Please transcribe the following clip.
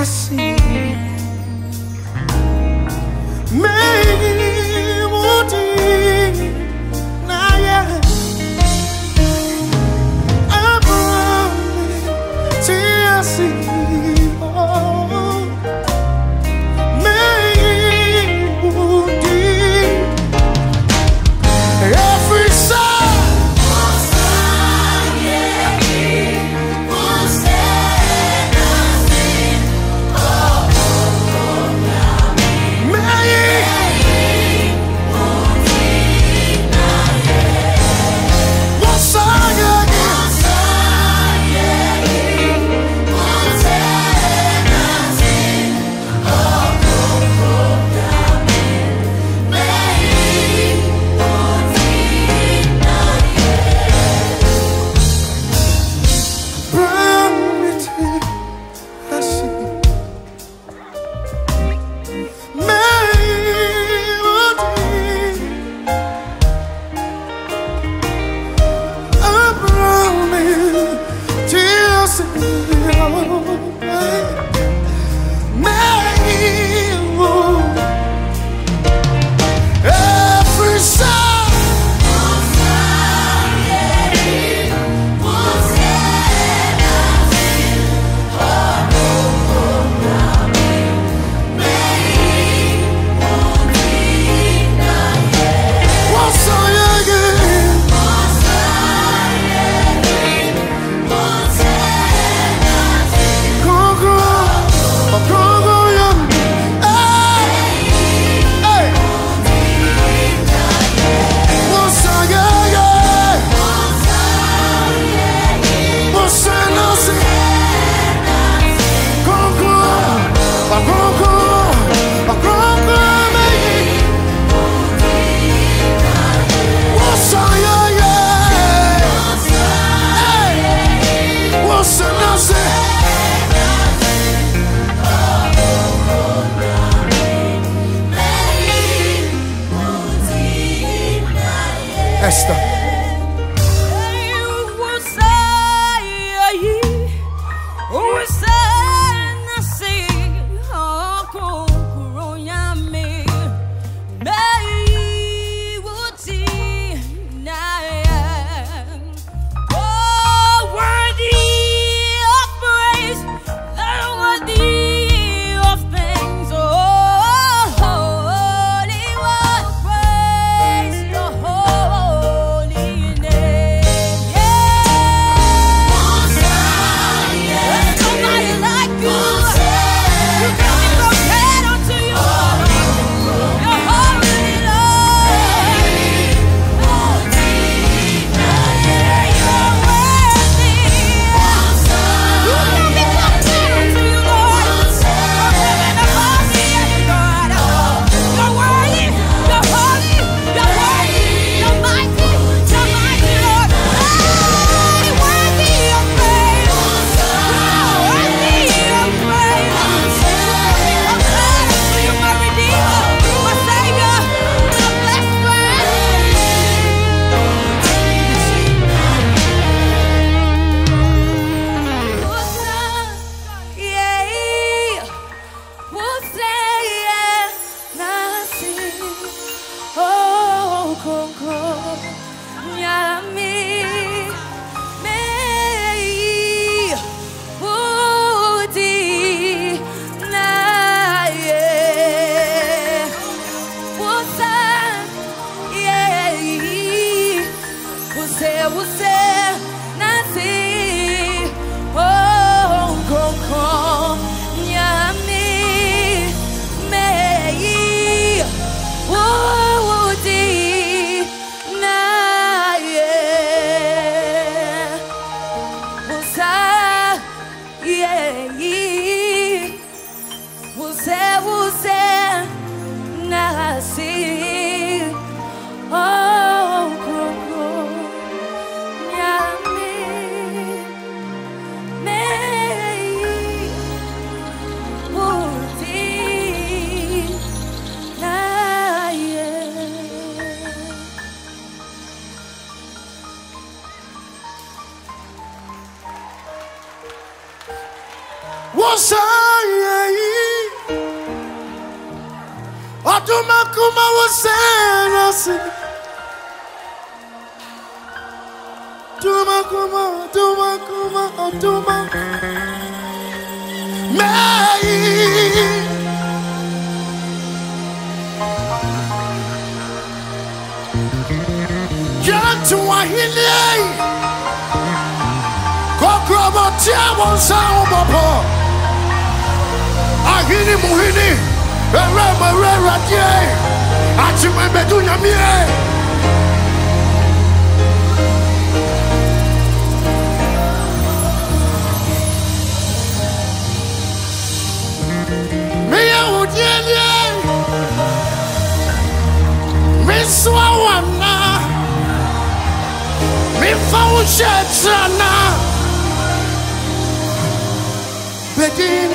assim. Esther. 空空，呀咪。Você, o Wasayi Otuma kuma wasenasi Tuma kuma tuma kuma otuma Mei Yantu wahili Kokrobo tiamo sa ubopo ahini muhini. Díẹdíẹ mi sọ àwọn náà mi fa wò ṣe ẹtìrà náà. Bedini,